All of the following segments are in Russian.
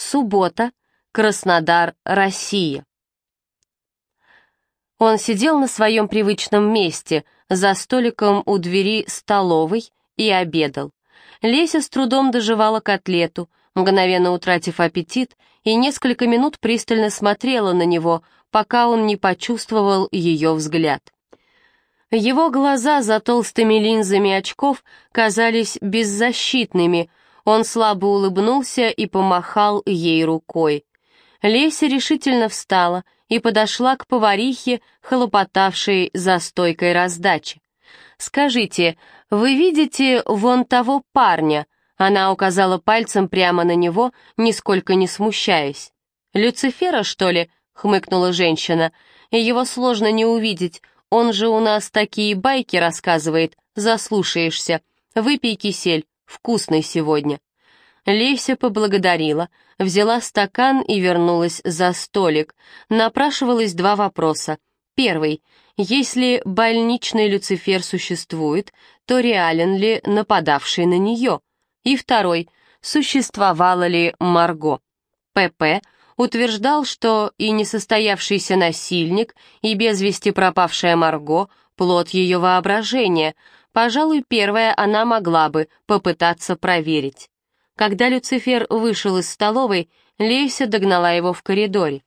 Суббота, Краснодар, Россия. Он сидел на своем привычном месте, за столиком у двери столовой, и обедал. Леся с трудом доживала котлету, мгновенно утратив аппетит, и несколько минут пристально смотрела на него, пока он не почувствовал ее взгляд. Его глаза за толстыми линзами очков казались беззащитными, он слабо улыбнулся и помахал ей рукой. Леся решительно встала и подошла к поварихе, хлопотавшей за стойкой раздачи. «Скажите, вы видите вон того парня?» Она указала пальцем прямо на него, нисколько не смущаясь. «Люцифера, что ли?» — хмыкнула женщина. «Его сложно не увидеть. Он же у нас такие байки рассказывает. Заслушаешься. Выпей кисель. Вкусный сегодня». Леся поблагодарила, взяла стакан и вернулась за столик. Напрашивалось два вопроса. Первый. Если больничный Люцифер существует, то реален ли нападавший на нее? И второй. Существовала ли Марго? ПП утверждал, что и несостоявшийся насильник, и без вести пропавшая Марго — плод ее воображения, Пожалуй, первое она могла бы попытаться проверить. Когда Люцифер вышел из столовой, Лейся догнала его в коридоре.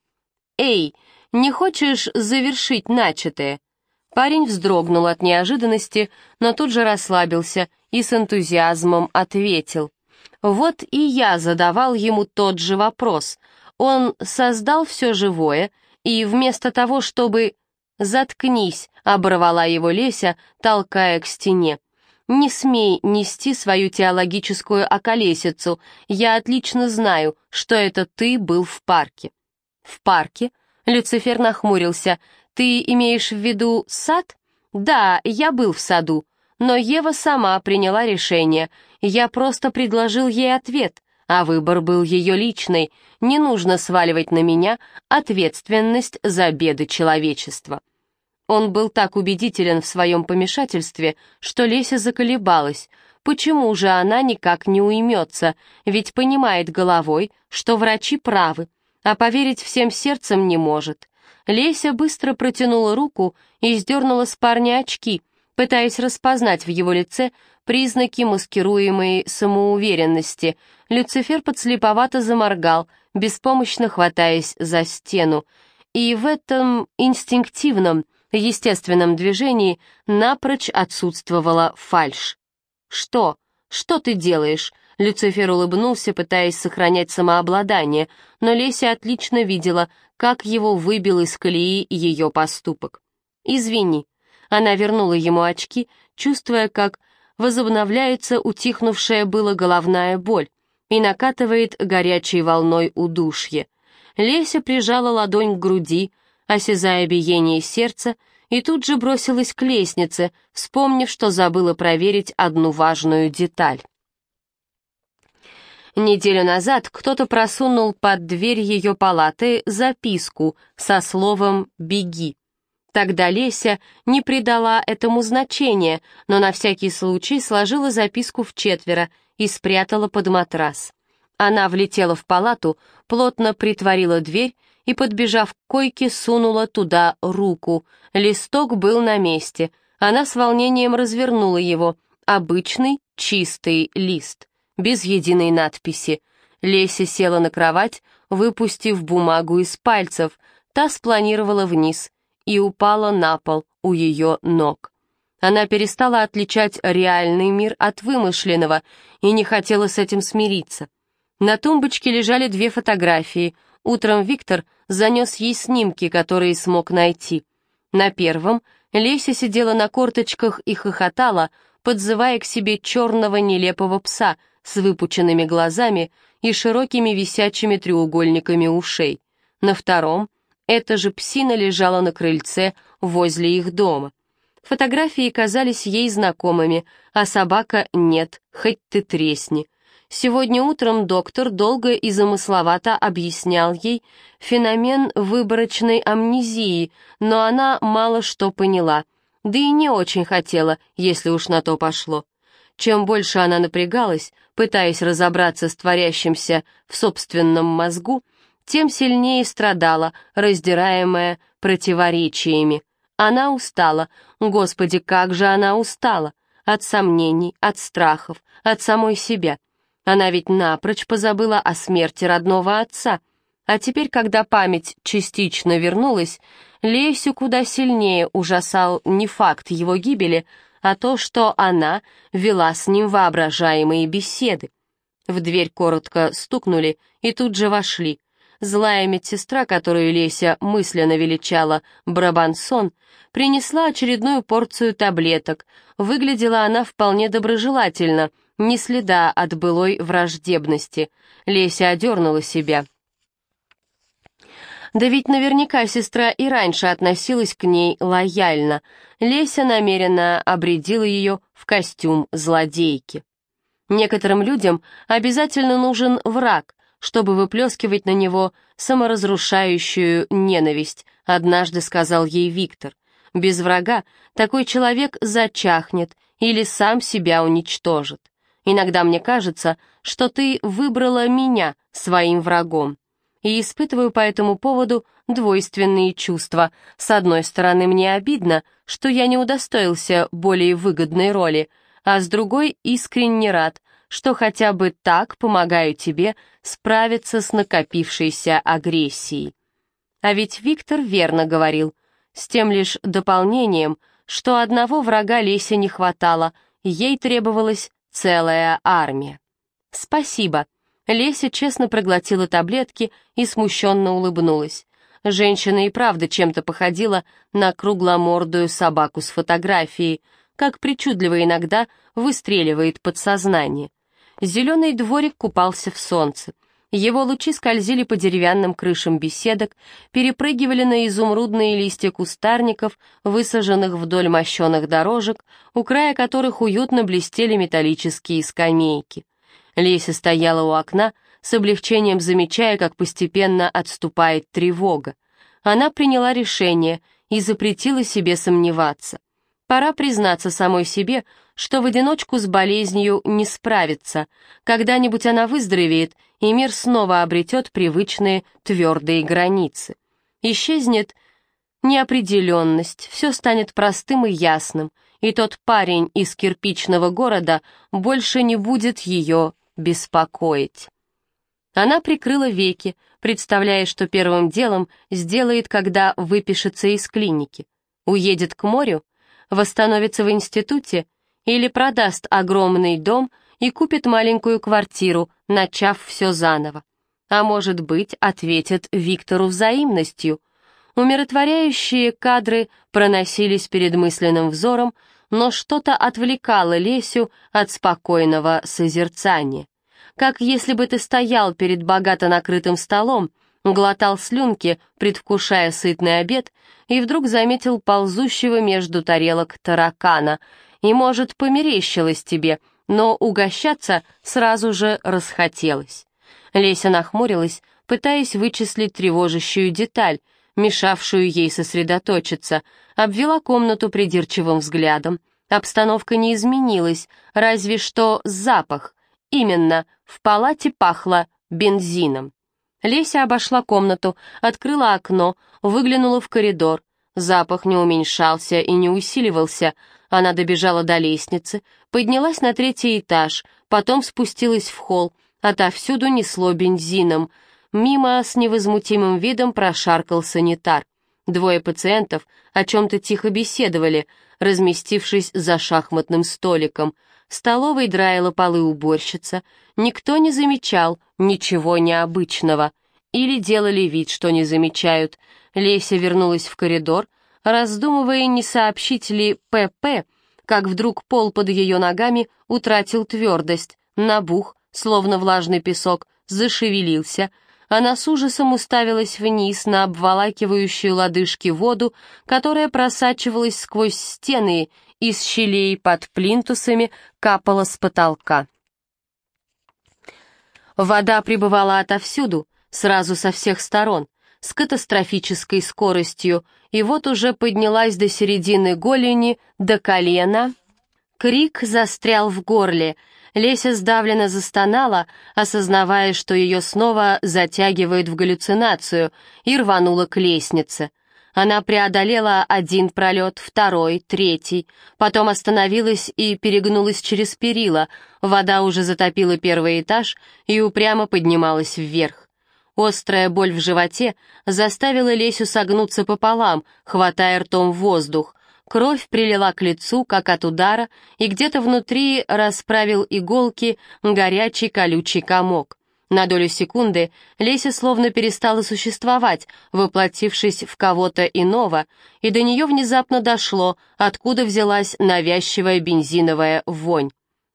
«Эй, не хочешь завершить начатое?» Парень вздрогнул от неожиданности, но тут же расслабился и с энтузиазмом ответил. «Вот и я задавал ему тот же вопрос. Он создал все живое, и вместо того, чтобы «Заткнись», — оборвала его Леся, толкая к стене. «Не смей нести свою теологическую околесицу. Я отлично знаю, что это ты был в парке». «В парке?» — Люцифер нахмурился. «Ты имеешь в виду сад?» «Да, я был в саду, но Ева сама приняла решение. Я просто предложил ей ответ, а выбор был ее личный. Не нужно сваливать на меня ответственность за беды человечества». Он был так убедителен в своем помешательстве, что Леся заколебалась. Почему же она никак не уймется, ведь понимает головой, что врачи правы, а поверить всем сердцем не может. Леся быстро протянула руку и сдернула с парня очки, пытаясь распознать в его лице признаки маскируемой самоуверенности. Люцифер подслеповато заморгал, беспомощно хватаясь за стену. И в этом инстинктивном, естественном движении напрочь отсутствовала фальшь. «Что? Что ты делаешь?» Люцифер улыбнулся, пытаясь сохранять самообладание, но Леся отлично видела, как его выбил из колеи ее поступок. «Извини». Она вернула ему очки, чувствуя, как возобновляется утихнувшая была головная боль и накатывает горячей волной удушье. Леся прижала ладонь к груди, осязая биение сердца, и тут же бросилась к лестнице, вспомнив, что забыла проверить одну важную деталь. Неделю назад кто-то просунул под дверь ее палаты записку со словом «беги». Тогда Леся не придала этому значения, но на всякий случай сложила записку в четверо и спрятала под матрас. Она влетела в палату, плотно притворила дверь и, подбежав к койке, сунула туда руку. Листок был на месте. Она с волнением развернула его. Обычный, чистый лист, без единой надписи. Леся села на кровать, выпустив бумагу из пальцев. Та спланировала вниз и упала на пол у ее ног. Она перестала отличать реальный мир от вымышленного и не хотела с этим смириться. На тумбочке лежали две фотографии — Утром Виктор занес ей снимки, которые смог найти. На первом Леся сидела на корточках и хохотала, подзывая к себе черного нелепого пса с выпученными глазами и широкими висячими треугольниками ушей. На втором эта же псина лежала на крыльце возле их дома. Фотографии казались ей знакомыми, а собака нет, хоть ты тресни. Сегодня утром доктор долго и замысловато объяснял ей феномен выборочной амнезии, но она мало что поняла, да и не очень хотела, если уж на то пошло. Чем больше она напрягалась, пытаясь разобраться с творящимся в собственном мозгу, тем сильнее страдала, раздираемая противоречиями. Она устала, Господи, как же она устала! От сомнений, от страхов, от самой себя. Она ведь напрочь позабыла о смерти родного отца. А теперь, когда память частично вернулась, Лесю куда сильнее ужасал не факт его гибели, а то, что она вела с ним воображаемые беседы. В дверь коротко стукнули и тут же вошли. Злая медсестра, которую Леся мысленно величала Брабансон, принесла очередную порцию таблеток. Выглядела она вполне доброжелательно, ни следа от былой враждебности. Леся одернула себя. Да ведь наверняка сестра и раньше относилась к ней лояльно. Леся намеренно обредила ее в костюм злодейки. Некоторым людям обязательно нужен враг, чтобы выплескивать на него саморазрушающую ненависть, однажды сказал ей Виктор. Без врага такой человек зачахнет или сам себя уничтожит. Иногда мне кажется, что ты выбрала меня своим врагом. И испытываю по этому поводу двойственные чувства. С одной стороны, мне обидно, что я не удостоился более выгодной роли, а с другой искренне рад, что хотя бы так помогаю тебе справиться с накопившейся агрессией. А ведь Виктор верно говорил, с тем лишь дополнением, что одного врага Лесе не хватало, ей требовалась целая армия. «Спасибо». Леся честно проглотила таблетки и смущенно улыбнулась. Женщина и правда чем-то походила на кругломордую собаку с фотографией, как причудливо иногда выстреливает подсознание. Зеленый дворик купался в солнце. Его лучи скользили по деревянным крышам беседок, перепрыгивали на изумрудные листья кустарников, высаженных вдоль мощеных дорожек, у края которых уютно блестели металлические скамейки. Леся стояла у окна, с облегчением замечая, как постепенно отступает тревога. Она приняла решение и запретила себе сомневаться. Пора признаться самой себе, что в одиночку с болезнью не справится. Когда-нибудь она выздоровеет, и мир снова обретет привычные твердые границы. Исчезнет неопределенность, все станет простым и ясным, и тот парень из кирпичного города больше не будет ее беспокоить. Она прикрыла веки, представляя, что первым делом сделает, когда выпишется из клиники. Уедет к морю, восстановится в институте или продаст огромный дом и купит маленькую квартиру, начав все заново. А может быть, ответит Виктору взаимностью. Умиротворяющие кадры проносились перед мысленным взором, но что-то отвлекало Лесю от спокойного созерцания. Как если бы ты стоял перед богато накрытым столом, глотал слюнки, предвкушая сытный обед, и вдруг заметил ползущего между тарелок таракана — и, может, померещилось тебе, но угощаться сразу же расхотелось. Леся нахмурилась, пытаясь вычислить тревожащую деталь, мешавшую ей сосредоточиться, обвела комнату придирчивым взглядом. Обстановка не изменилась, разве что запах. Именно, в палате пахло бензином. Леся обошла комнату, открыла окно, выглянула в коридор. Запах не уменьшался и не усиливался, она добежала до лестницы, поднялась на третий этаж, потом спустилась в холл, отовсюду несло бензином. Мимо с невозмутимым видом прошаркал санитар. Двое пациентов о чем-то тихо беседовали, разместившись за шахматным столиком. В столовой драила полы уборщица. Никто не замечал ничего необычного. Или делали вид, что не замечают. Леся вернулась в коридор, раздумывая, не сообщить ли ПП, как вдруг пол под ее ногами утратил твердость, набух, словно влажный песок, зашевелился. Она с ужасом уставилась вниз на обволакивающую лодыжки воду, которая просачивалась сквозь стены из щелей под плинтусами, капала с потолка. Вода прибывала отовсюду, сразу со всех сторон, с катастрофической скоростью, и вот уже поднялась до середины голени, до колена. Крик застрял в горле. Леся сдавленно застонала, осознавая, что ее снова затягивают в галлюцинацию, и рванула к лестнице. Она преодолела один пролет, второй, третий, потом остановилась и перегнулась через перила, вода уже затопила первый этаж и упрямо поднималась вверх. Острая боль в животе заставила Лесю согнуться пополам, хватая ртом воздух. Кровь прилила к лицу, как от удара, и где-то внутри расправил иголки горячий колючий комок. На долю секунды Леся словно перестала существовать, воплотившись в кого-то иного, и до нее внезапно дошло, откуда взялась навязчивая бензиновая вонь.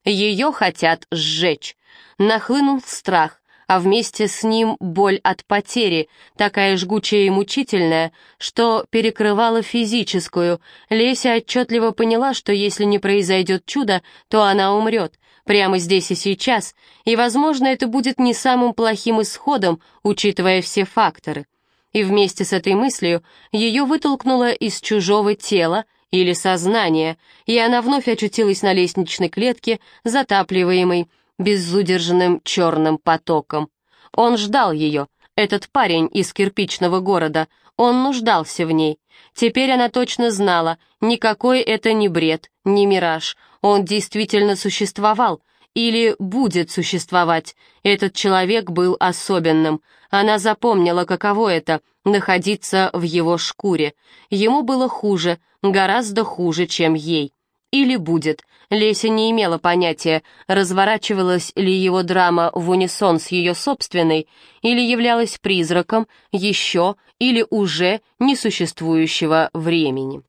Ее хотят сжечь. Нахлынул страх, а вместе с ним боль от потери, такая жгучая и мучительная, что перекрывала физическую. Леся отчетливо поняла, что если не произойдет чудо, то она умрет, прямо здесь и сейчас, и, возможно, это будет не самым плохим исходом, учитывая все факторы. И вместе с этой мыслью ее вытолкнуло из чужого тела, или сознания, и она вновь очутилась на лестничной клетке, затапливаемой безудержным черным потоком. Он ждал ее, этот парень из кирпичного города, он нуждался в ней. Теперь она точно знала, никакой это не бред, не мираж, он действительно существовал, или будет существовать. Этот человек был особенным. Она запомнила, каково это — находиться в его шкуре. Ему было хуже, гораздо хуже, чем ей. Или будет. Леся не имела понятия, разворачивалась ли его драма в унисон с ее собственной, или являлась призраком еще или уже несуществующего времени.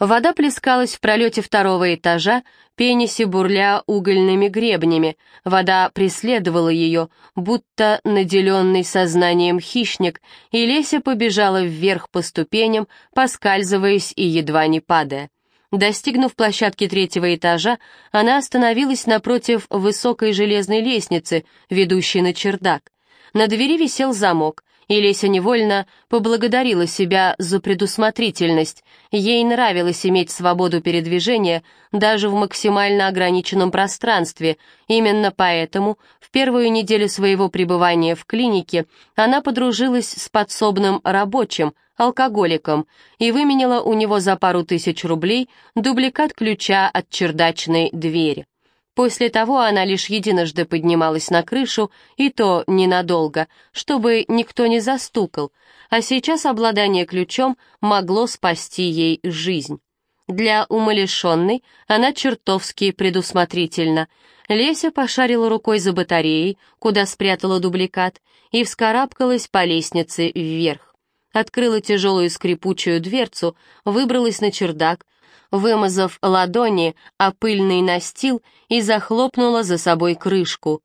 Вода плескалась в пролете второго этажа, пениси бурля угольными гребнями. Вода преследовала ее, будто наделенный сознанием хищник, и Леся побежала вверх по ступеням, поскальзываясь и едва не падая. Достигнув площадки третьего этажа, она остановилась напротив высокой железной лестницы, ведущей на чердак. На двери висел замок, и Леся невольно поблагодарила себя за предусмотрительность. Ей нравилось иметь свободу передвижения даже в максимально ограниченном пространстве. Именно поэтому в первую неделю своего пребывания в клинике она подружилась с подсобным рабочим, алкоголиком, и выменила у него за пару тысяч рублей дубликат ключа от чердачной двери. После того она лишь единожды поднималась на крышу, и то ненадолго, чтобы никто не застукал, а сейчас обладание ключом могло спасти ей жизнь. Для умалишенной она чертовски предусмотрительна. Леся пошарила рукой за батареей, куда спрятала дубликат, и вскарабкалась по лестнице вверх. Открыла тяжелую скрипучую дверцу, выбралась на чердак, вымазав ладони о пыльный настил и захлопнула за собой крышку.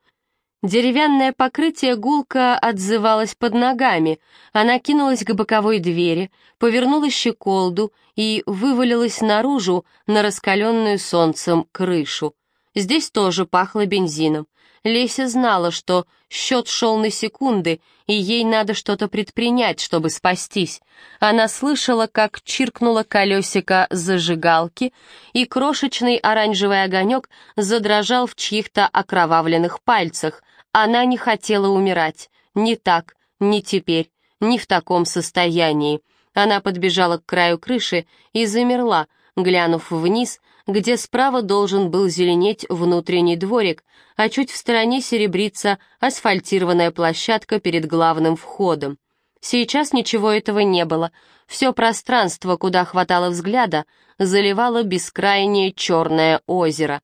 Деревянное покрытие гулко отзывалось под ногами. Она кинулась к боковой двери, повернула щеколду и вывалилась наружу на раскаленную солнцем крышу. Здесь тоже пахло бензином. Леся знала, что счет шел на секунды, и ей надо что-то предпринять, чтобы спастись. Она слышала, как чиркнуло колесико зажигалки, и крошечный оранжевый огонек задрожал в чьих-то окровавленных пальцах. Она не хотела умирать. Не так, не теперь, не в таком состоянии. Она подбежала к краю крыши и замерла, глянув вниз где справа должен был зеленеть внутренний дворик, а чуть в стороне серебрится асфальтированная площадка перед главным входом. Сейчас ничего этого не было. Все пространство, куда хватало взгляда, заливало бескрайнее черное озеро.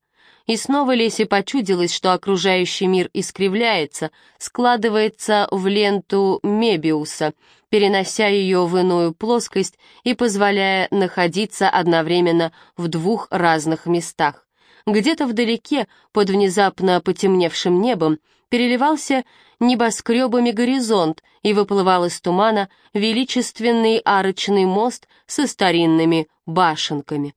И снова Лесе почудилось, что окружающий мир искривляется, складывается в ленту Мебиуса — перенося ее в иную плоскость и позволяя находиться одновременно в двух разных местах. Где-то вдалеке, под внезапно потемневшим небом, переливался небоскребами горизонт и выплывал из тумана величественный арочный мост со старинными башенками.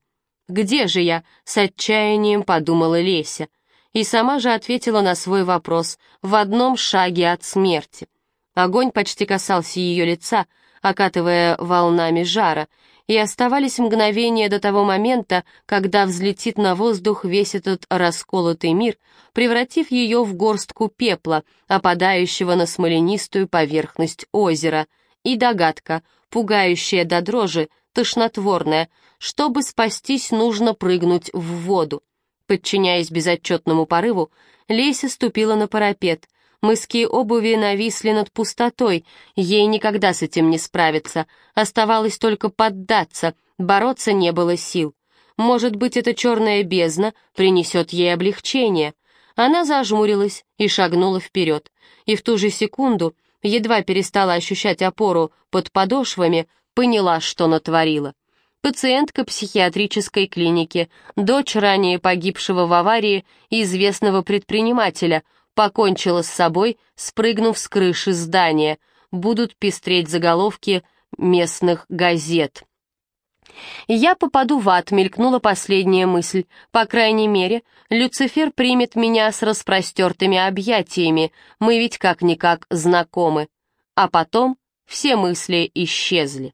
«Где же я?» — с отчаянием подумала Леся. И сама же ответила на свой вопрос в одном шаге от смерти. Огонь почти касался ее лица, окатывая волнами жара, и оставались мгновения до того момента, когда взлетит на воздух весь этот расколотый мир, превратив ее в горстку пепла, опадающего на смоленистую поверхность озера, и догадка, пугающая до дрожи, тошнотворная, чтобы спастись, нужно прыгнуть в воду. Подчиняясь безотчетному порыву, Леся ступила на парапет, Мыски обуви нависли над пустотой, ей никогда с этим не справиться. Оставалось только поддаться, бороться не было сил. Может быть, эта черная бездна принесет ей облегчение. Она зажмурилась и шагнула вперед. И в ту же секунду, едва перестала ощущать опору под подошвами, поняла, что натворила. Пациентка психиатрической клиники, дочь ранее погибшего в аварии известного предпринимателя — покончила с собой, спрыгнув с крыши здания. Будут пестреть заголовки местных газет. «Я попаду в ад», — мелькнула последняя мысль. «По крайней мере, Люцифер примет меня с распростертыми объятиями, мы ведь как-никак знакомы». А потом все мысли исчезли.